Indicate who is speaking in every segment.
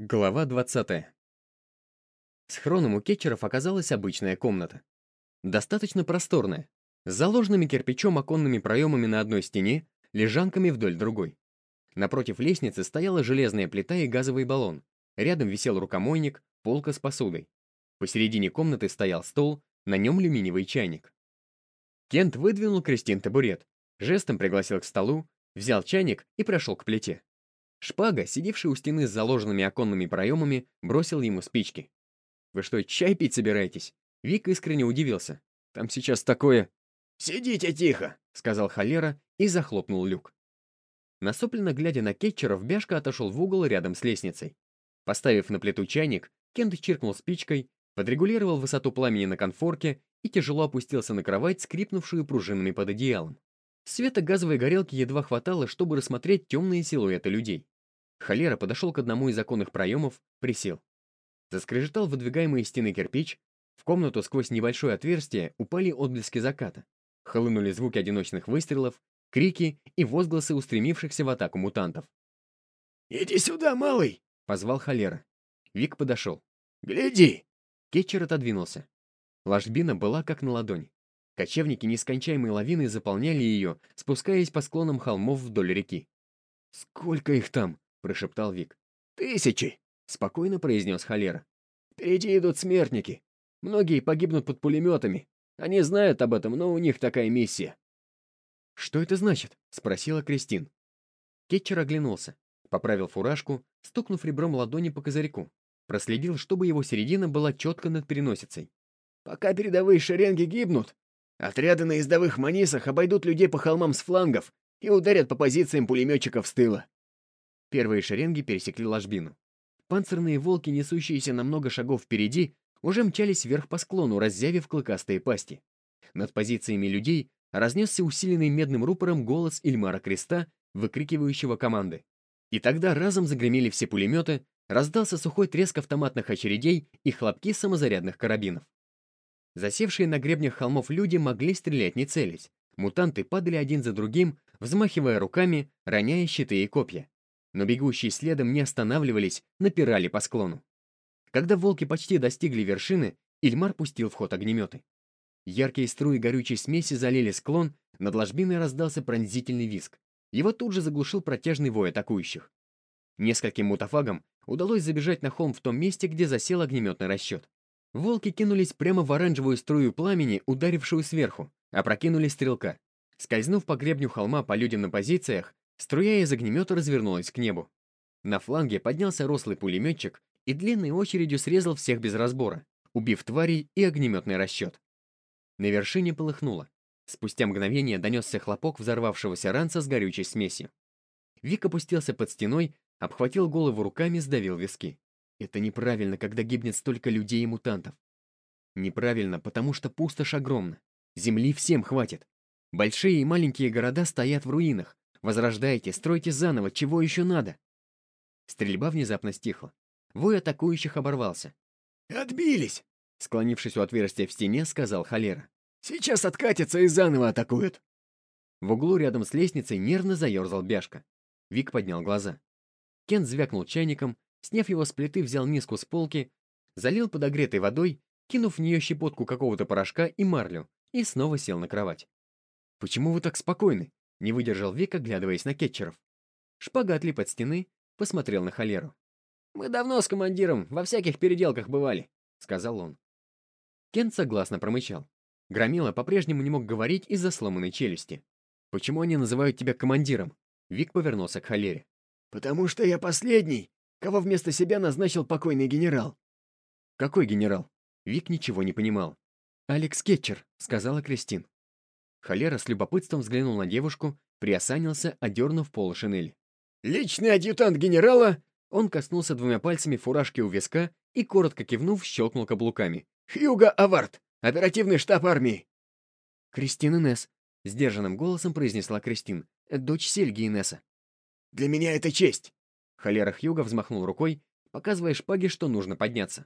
Speaker 1: Глава 20. Схроном у кетчеров оказалась обычная комната. Достаточно просторная, с заложенными кирпичом оконными проемами на одной стене, лежанками вдоль другой. Напротив лестницы стояла железная плита и газовый баллон. Рядом висел рукомойник, полка с посудой. Посередине комнаты стоял стол, на нем алюминиевый чайник. Кент выдвинул Кристин табурет, жестом пригласил к столу, взял чайник и прошел к плите. Шпага, сидевший у стены с заложенными оконными проемами, бросил ему спички. «Вы что, чай пить собираетесь?» Вик искренне удивился. «Там сейчас такое...»
Speaker 2: «Сидите тихо!»
Speaker 1: — сказал холера и захлопнул люк. Насопленно глядя на кетчеров, Бяшка отошел в угол рядом с лестницей. Поставив на плиту чайник, Кент чиркнул спичкой, подрегулировал высоту пламени на конфорке и тяжело опустился на кровать, скрипнувшую пружинами под одеялом. Света газовой горелки едва хватало, чтобы рассмотреть темные силуэты людей. Холера подошел к одному из оконных проемов, присел. Заскрежетал выдвигаемый из стены кирпич, в комнату сквозь небольшое отверстие упали отблески заката. Хлынули звуки одиночных выстрелов, крики и возгласы устремившихся в атаку мутантов.
Speaker 2: «Иди сюда, малый!»
Speaker 1: — позвал холера. Вик подошел.
Speaker 2: «Гляди!»
Speaker 1: Кетчер отодвинулся. Ложбина была как на ладонь. Кочевники нескончаемой лавиной заполняли ее, спускаясь по склонам холмов вдоль реки. «Сколько их там?» — прошептал Вик.
Speaker 2: «Тысячи!»
Speaker 1: — спокойно произнес Холера.
Speaker 2: «Впереди идут смертники. Многие погибнут под пулеметами. Они знают об этом, но у них такая миссия».
Speaker 1: «Что это значит?» — спросила Кристин. Кетчер оглянулся, поправил фуражку, стукнув ребром ладони по козырьку. Проследил, чтобы его середина была четко над переносицей.
Speaker 2: «Пока передовые шеренги гибнут, Отряды на ездовых манисах обойдут людей по холмам с флангов и ударят по позициям пулеметчиков с тыла.
Speaker 1: Первые шеренги пересекли ложбину. Панцирные волки, несущиеся на много шагов впереди, уже мчались вверх по склону, раззявив клыкастые пасти. Над позициями людей разнесся усиленный медным рупором голос Ильмара Креста, выкрикивающего команды. И тогда разом загремели все пулеметы, раздался сухой треск автоматных очередей и хлопки самозарядных карабинов. Засевшие на гребнях холмов люди могли стрелять не целясь. Мутанты падали один за другим, взмахивая руками, роняя щиты и копья. Но бегущие следом не останавливались, напирали по склону. Когда волки почти достигли вершины, Ильмар пустил в ход огнеметы. Яркие струи горючей смеси залили склон, над ложбиной раздался пронзительный визг. Его тут же заглушил протяжный вой атакующих. Нескольким мутафагам удалось забежать на холм в том месте, где засел огнеметный расчет. Волки кинулись прямо в оранжевую струю пламени, ударившую сверху, опрокинули стрелка. Скользнув по гребню холма по людям на позициях, струя из огнемета развернулась к небу. На фланге поднялся рослый пулеметчик и длинной очередью срезал всех без разбора, убив тварей и огнеметный расчет. На вершине полыхнуло. Спустя мгновение донесся хлопок взорвавшегося ранца с горючей смесью. Вик опустился под стеной, обхватил голову руками, сдавил виски. Это неправильно, когда гибнет столько людей и мутантов. Неправильно, потому что пустошь огромна. Земли всем хватит. Большие и маленькие города стоят в руинах. Возрождайте, стройте заново, чего еще надо? Стрельба внезапно стихла. Вой атакующих оборвался.
Speaker 2: «Отбились!»
Speaker 1: Склонившись у отверстия в стене, сказал Холера.
Speaker 2: «Сейчас откатятся и заново атакуют!»
Speaker 1: В углу рядом с лестницей нервно заерзал Бяшка. Вик поднял глаза. Кент звякнул чайником, Сняв его с плиты, взял миску с полки, залил подогретой водой, кинув в нее щепотку какого-то порошка и марлю, и снова сел на кровать. «Почему вы так спокойны?» — не выдержал Вик, оглядываясь на кетчеров. Шпага отлип от стены, посмотрел на холеру.
Speaker 2: «Мы давно с командиром во всяких переделках бывали», — сказал он.
Speaker 1: Кент согласно промычал. Громила по-прежнему не мог говорить из-за сломанной челюсти. «Почему они называют тебя командиром?» Вик повернулся к холере.
Speaker 2: «Потому что я последний, кого вместо себя назначил покойный генерал.
Speaker 1: Какой генерал? Вик ничего не понимал. «Алекс Кетчер», — сказала Кристин. Холера с любопытством взглянул на девушку, приосанился, одернув пол шинели.
Speaker 2: «Личный адъютант генерала!»
Speaker 1: Он коснулся двумя пальцами фуражки у виска и, коротко кивнув, щелкнул каблуками.
Speaker 2: «Хьюго Аварт! Оперативный штаб армии!»
Speaker 1: «Кристин Инесс», — сдержанным голосом произнесла Кристин, дочь Сельги Инесса.
Speaker 2: «Для меня это честь!»
Speaker 1: Холера Хьюга взмахнул рукой, показывая шпаге, что нужно подняться.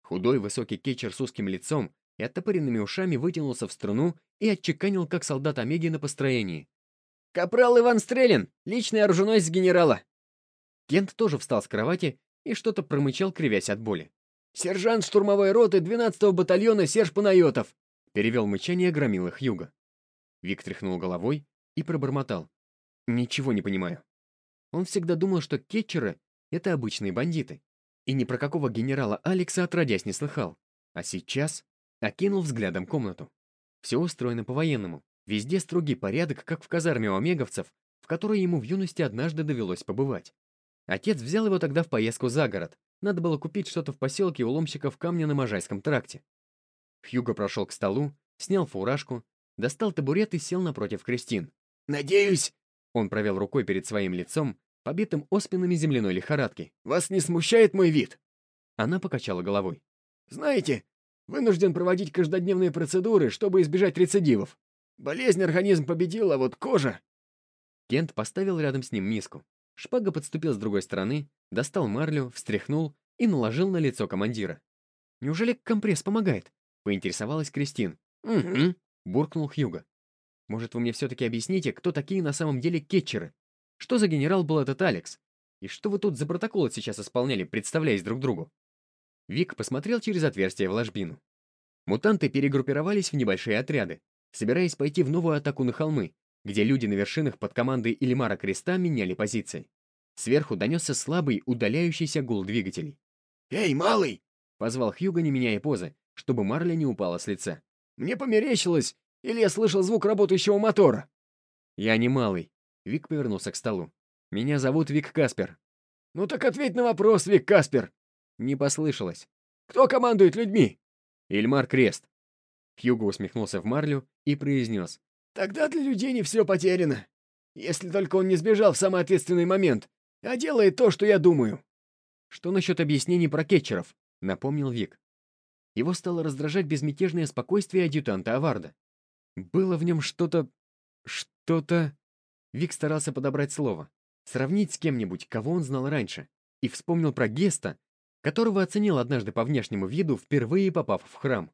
Speaker 1: Худой высокий кетчер с узким лицом и оттопыренными ушами вытянулся в струну и отчеканил, как солдат Омеги на построении.
Speaker 2: «Капрал Иван Стрелин! Личный оруженосец генерала!»
Speaker 1: Кент тоже встал с кровати и что-то промычал, кривясь от боли.
Speaker 2: «Сержант штурмовой роты 12-го батальона Серж Панайотов!»
Speaker 1: Перевел мычание громил Юга. Вик тряхнул головой и пробормотал. «Ничего не понимаю». Он всегда думал, что кетчеры — это обычные бандиты, и ни про какого генерала Алекса отродясь не слыхал. А сейчас окинул взглядом комнату. Все устроено по-военному. Везде строгий порядок, как в казарме у омеговцев, в которой ему в юности однажды довелось побывать. Отец взял его тогда в поездку за город. Надо было купить что-то в поселке у ломщиков камня на Можайском тракте. Хьюго прошел к столу, снял фуражку, достал табурет и сел напротив Кристин.
Speaker 2: «Надеюсь...»
Speaker 1: Он провел рукой перед своим лицом, побитым оспинами земляной лихорадки.
Speaker 2: «Вас не смущает мой вид?»
Speaker 1: Она покачала головой.
Speaker 2: «Знаете, вынужден проводить каждодневные процедуры, чтобы избежать рецидивов. Болезнь организм победил, а вот кожа...»
Speaker 1: Кент поставил рядом с ним миску. Шпага подступил с другой стороны, достал марлю, встряхнул и наложил на лицо командира. «Неужели компресс помогает?» — поинтересовалась Кристин.
Speaker 2: «Угу», —
Speaker 1: буркнул Хьюго. «Может, вы мне все-таки объясните, кто такие на самом деле кетчеры? Что за генерал был этот Алекс? И что вы тут за протоколы сейчас исполняли, представляясь друг другу?» Вик посмотрел через отверстие в ложбину. Мутанты перегруппировались в небольшие отряды, собираясь пойти в новую атаку на холмы, где люди на вершинах под командой Илимара Креста меняли позиции. Сверху донесся слабый, удаляющийся гул двигателей.
Speaker 2: «Эй, малый!»
Speaker 1: — позвал Хьюго, не меняя позы, чтобы Марля не упала с лица.
Speaker 2: «Мне померещилось, или я слышал звук работающего мотора?»
Speaker 1: «Я не малый», — Вик повернулся к столу. «Меня зовут Вик Каспер».
Speaker 2: «Ну так ответь на вопрос, Вик Каспер!»
Speaker 1: Не послышалось.
Speaker 2: «Кто командует людьми?»
Speaker 1: «Ильмар Крест». Хьюго усмехнулся в Марлю и произнес.
Speaker 2: «Тогда для людей не все потеряно. Если только он не сбежал в самый ответственный момент, а делает то, что я думаю».
Speaker 1: «Что насчет объяснений про кетчеров?» — напомнил Вик. Его стало раздражать безмятежное спокойствие адъютанта Аварда. Было в нем что-то... что-то... Вик старался подобрать слово, сравнить с кем-нибудь, кого он знал раньше, и вспомнил про Геста, которого оценил однажды по внешнему виду, впервые попав в храм.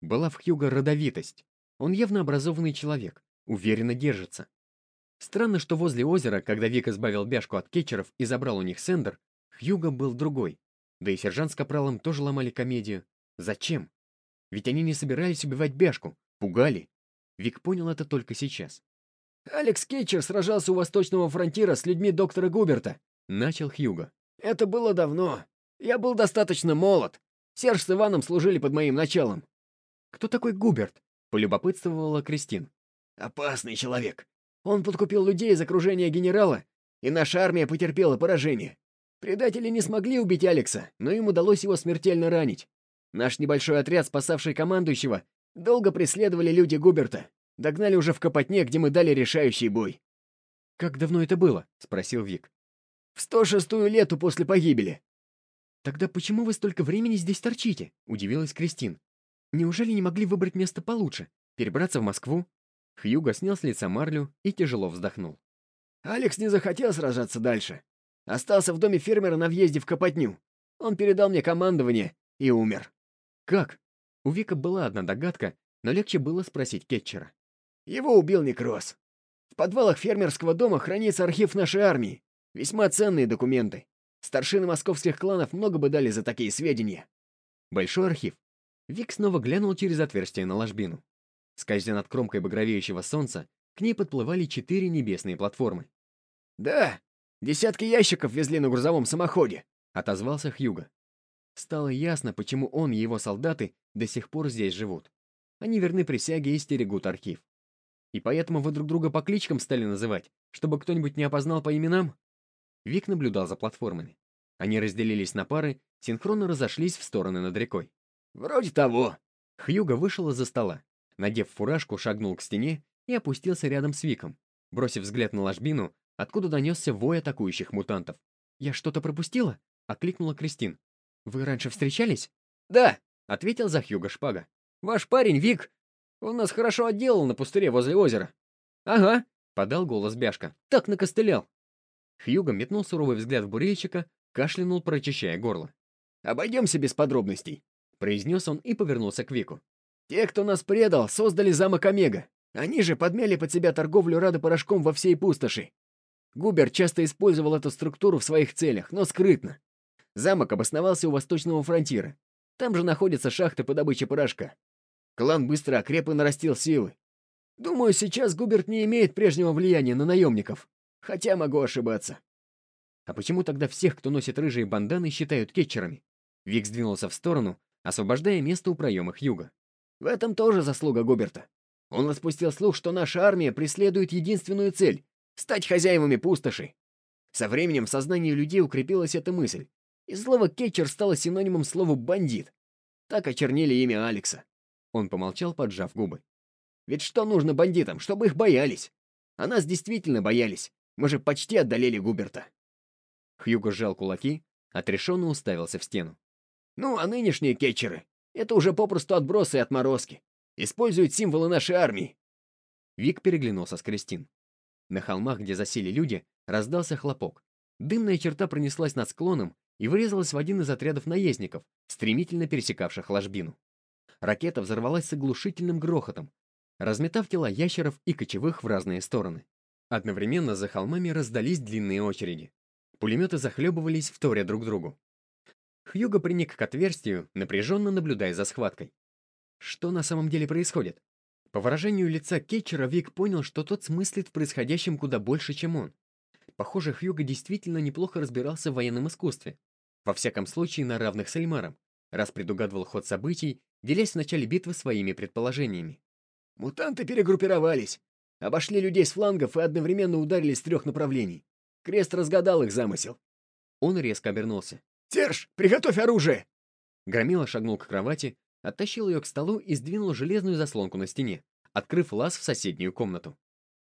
Speaker 1: Была в Хьюго родовитость. Он явно образованный человек, уверенно держится. Странно, что возле озера, когда Вик избавил Бяшку от кетчеров и забрал у них сендер, Хьюго был другой. Да и сержант с капралом тоже ломали комедию. Зачем? Ведь они не собирались убивать Бяшку, пугали. Вик понял это только сейчас.
Speaker 2: «Алекс Кетчер сражался у Восточного фронтира с людьми доктора Губерта», —
Speaker 1: начал Хьюго.
Speaker 2: «Это было давно. Я был достаточно молод. Серж с Иваном служили под моим началом».
Speaker 1: «Кто такой Губерт?» — полюбопытствовала Кристин.
Speaker 2: «Опасный человек. Он подкупил людей из окружения генерала, и наша армия потерпела поражение. Предатели не смогли убить Алекса, но им удалось его смертельно ранить. Наш небольшой отряд, спасавший командующего, долго преследовали люди Губерта. Догнали уже в Копотне, где мы дали решающий бой.
Speaker 1: «Как давно это было?» — спросил Вик.
Speaker 2: «В 106-ю лету после погибели».
Speaker 1: «Тогда почему вы столько времени здесь торчите?» — удивилась Кристин. «Неужели не могли выбрать место получше? Перебраться в Москву?» Хьюго снял с лица марлю и тяжело вздохнул.
Speaker 2: «Алекс не захотел сражаться дальше. Остался в доме фермера на въезде в Копотню. Он передал мне командование и умер».
Speaker 1: «Как?» У Вика была одна догадка, но легче было спросить Кетчера.
Speaker 2: Его убил Некроз. В подвалах фермерского дома хранится архив нашей армии. Весьма ценные документы. Старшины московских кланов много бы дали за такие сведения.
Speaker 1: Большой архив. Вик снова глянул через отверстие на ложбину. Скользя над кромкой багровеющего солнца, к ней подплывали четыре небесные платформы.
Speaker 2: «Да, десятки ящиков везли на грузовом самоходе», —
Speaker 1: отозвался Хьюго. Стало ясно, почему он и его солдаты до сих пор здесь живут. Они верны присяге и стерегут архив. И поэтому вы друг друга по кличкам стали называть, чтобы кто-нибудь не опознал по именам? Вик наблюдал за платформами. Они разделились на пары, синхронно разошлись в стороны над рекой.
Speaker 2: «Вроде того».
Speaker 1: Хьюго вышел из-за стола. Надев фуражку, шагнул к стене и опустился рядом с Виком, бросив взгляд на ложбину, откуда донесся вой атакующих мутантов. «Я что-то пропустила?» — окликнула Кристин. «Вы раньше встречались?»
Speaker 2: «Да», —
Speaker 1: ответил за Хьюго Шпага.
Speaker 2: «Ваш парень, Вик, он нас хорошо отделал на пустыре возле озера».
Speaker 1: «Ага», — подал голос Бяшка. «Так накостылял». Хьюго метнул суровый взгляд в бурейчика, кашлянул, прочищая горло.
Speaker 2: «Обойдемся без подробностей», —
Speaker 1: произнес он и повернулся к Вику.
Speaker 2: «Те, кто нас предал, создали замок Омега. Они же подмяли под себя торговлю радопорошком во всей пустоши. Губер часто использовал эту структуру в своих целях, но скрытно. Замок обосновался у восточного фронтира. Там же находятся шахты по добыче порошка. Клан быстро окреп и нарастил силы. Думаю, сейчас Губерт не имеет прежнего влияния на наемников. Хотя могу ошибаться.
Speaker 1: А почему тогда всех, кто носит рыжие банданы, считают кетчерами? Вик сдвинулся в сторону, освобождая место у проема Хьюга.
Speaker 2: В этом тоже заслуга Губерта. Он распустил слух, что наша армия преследует единственную цель — стать хозяевами пустоши. Со временем в сознании людей укрепилась эта мысль, и слово «кетчер» стало синонимом слову «бандит». Так очернили имя Алекса. Он помолчал, поджав губы. Ведь что нужно бандитам, чтобы их боялись? А нас действительно боялись. Мы же почти одолели Губерта.
Speaker 1: Хьюго сжал кулаки, отрешенно уставился в стену.
Speaker 2: Ну, а нынешние кетчеры — это уже попросту отбросы и отморозки. Используют символы нашей армии.
Speaker 1: Вик переглянулся с Кристин. На холмах, где засели люди, раздался хлопок. Дымная черта пронеслась над склоном и врезалась в один из отрядов наездников, стремительно пересекавших ложбину. Ракета взорвалась с оглушительным грохотом, разметав тела ящеров и кочевых в разные стороны. Одновременно за холмами раздались длинные очереди. Пулеметы захлебывались, вторя друг другу. Хьюго приник к отверстию, напряженно наблюдая за схваткой. Что на самом деле происходит? По выражению лица Кетчера Вик понял, что тот смыслит в происходящем куда больше, чем он. Похоже, Хьюго действительно неплохо разбирался в военном искусстве. Во всяком случае, на равных с Эльмаром, раз предугадывал ход событий, делясь в начале битвы своими предположениями.
Speaker 2: «Мутанты перегруппировались, обошли людей с флангов и одновременно ударили с трех направлений. Крест разгадал их замысел».
Speaker 1: Он резко обернулся.
Speaker 2: «Серж, приготовь оружие!»
Speaker 1: Громила шагнул к кровати, оттащил ее к столу и сдвинул железную заслонку на стене, открыв лаз в соседнюю комнату.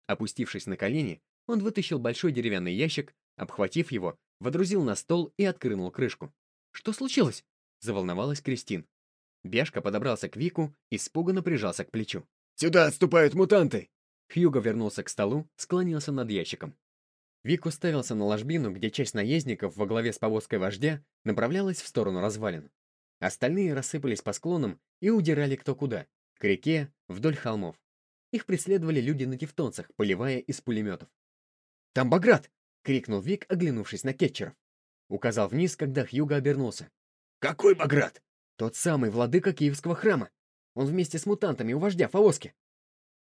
Speaker 1: Опустившись на колени, он вытащил большой деревянный ящик, обхватив его, водрузил на стол и открыл крышку. «Что случилось?» — заволновалась Кристин. Бяшка подобрался к Вику, и испуганно прижался к плечу.
Speaker 2: «Сюда отступают мутанты!»
Speaker 1: Хьюго вернулся к столу, склонился над ящиком. Вик уставился на ложбину, где часть наездников во главе с повозкой вождя направлялась в сторону развалин. Остальные рассыпались по склонам и удирали кто куда, к реке, вдоль холмов. Их преследовали люди на тевтонцах, поливая из пулеметов. «Там Баграт!» — крикнул Вик, оглянувшись на кетчеров. Указал вниз, когда Хьюго обернулся.
Speaker 2: «Какой Баграт?»
Speaker 1: «Тот самый владыка Киевского храма. Он вместе с мутантами у вождя Фавоски».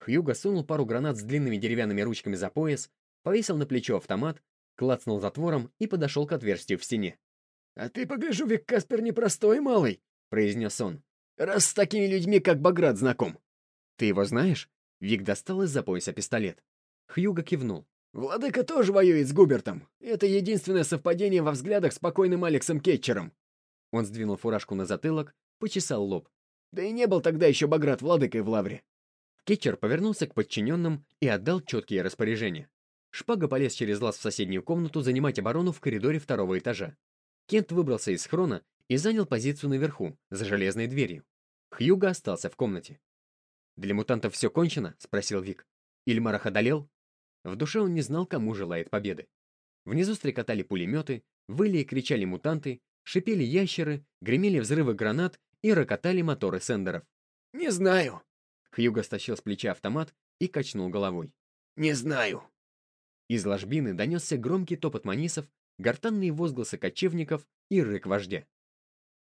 Speaker 1: Хьюго сунул пару гранат с длинными деревянными ручками за пояс, повесил на плечо автомат, клацнул затвором и подошел к отверстию в стене.
Speaker 2: «А ты, погляжу, Вик Каспер непростой малый», — произнес он. «Раз с такими людьми, как Баграт, знаком».
Speaker 1: «Ты его знаешь?» Вик достал из-за пояса пистолет. Хьюго кивнул.
Speaker 2: Владыка тоже воюет с Губертом. Это единственное совпадение во взглядах с покойным Алексом Кетчером.
Speaker 1: Он сдвинул фуражку на затылок, почесал лоб.
Speaker 2: Да и не был тогда еще Баграт владыкой в лавре.
Speaker 1: Кетчер повернулся к подчиненным и отдал четкие распоряжения. Шпага полез через лаз в соседнюю комнату занимать оборону в коридоре второго этажа. Кент выбрался из хрона и занял позицию наверху, за железной дверью. Хьюга остался в комнате. «Для мутантов все кончено?» — спросил Вик. «Ильмар их одолел?» В душе он не знал, кому желает победы. Внизу стрекотали пулеметы, выли и кричали мутанты, шипели ящеры, гремели взрывы гранат и рокотали моторы сендеров.
Speaker 2: «Не знаю».
Speaker 1: Хьюго стащил с плеча автомат и качнул головой.
Speaker 2: «Не знаю».
Speaker 1: Из ложбины донесся громкий топот манисов, гортанные возгласы кочевников и рык вождя.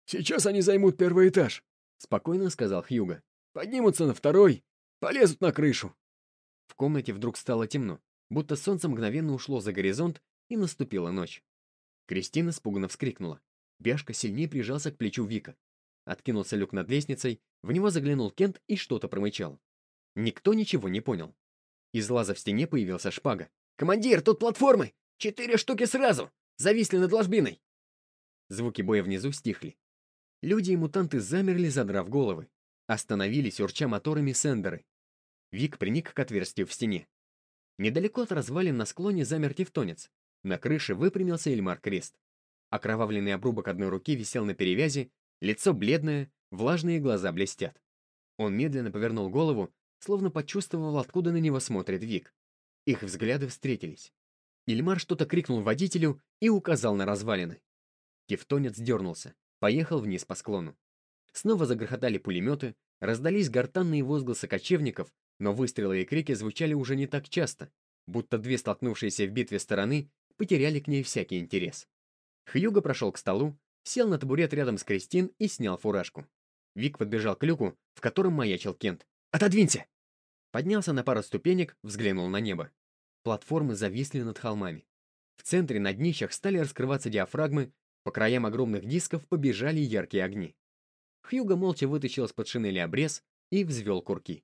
Speaker 2: «Сейчас они займут первый этаж», — спокойно сказал Хьюго. «Поднимутся на второй, полезут на крышу.
Speaker 1: В комнате вдруг стало темно, будто солнце мгновенно ушло за горизонт, и наступила ночь. Кристина испуганно вскрикнула. Бяшка сильнее прижался к плечу Вика. Откинулся люк над лестницей, в него заглянул Кент и что-то промычал. Никто ничего не понял. Из лаза в стене появился шпага.
Speaker 2: «Командир, тут платформы! Четыре штуки сразу! Зависли над ложбиной!»
Speaker 1: Звуки боя внизу стихли. Люди и мутанты замерли, задрав головы. Остановились, урча моторами сендеры. Вик приник к отверстию в стене. Недалеко от развалин на склоне замер тевтонец. На крыше выпрямился Эльмар Крест. Окровавленный обрубок одной руки висел на перевязи, лицо бледное, влажные глаза блестят. Он медленно повернул голову, словно почувствовал, откуда на него смотрит Вик. Их взгляды встретились. Ильмар что-то крикнул водителю и указал на развалины. Тевтонец дернулся, поехал вниз по склону. Снова загрохотали пулеметы, раздались гортанные возгласы кочевников, но выстрелы и крики звучали уже не так часто, будто две столкнувшиеся в битве стороны потеряли к ней всякий интерес. Хьюго прошел к столу, сел на табурет рядом с Кристин и снял фуражку. Вик подбежал к люку, в котором маячил Кент. «Отодвинься!» Поднялся на пару ступенек, взглянул на небо. Платформы зависли над холмами. В центре на днищах стали раскрываться диафрагмы, по краям огромных дисков побежали яркие огни. Хьюго молча вытащил из-под шинели обрез и взвел курки.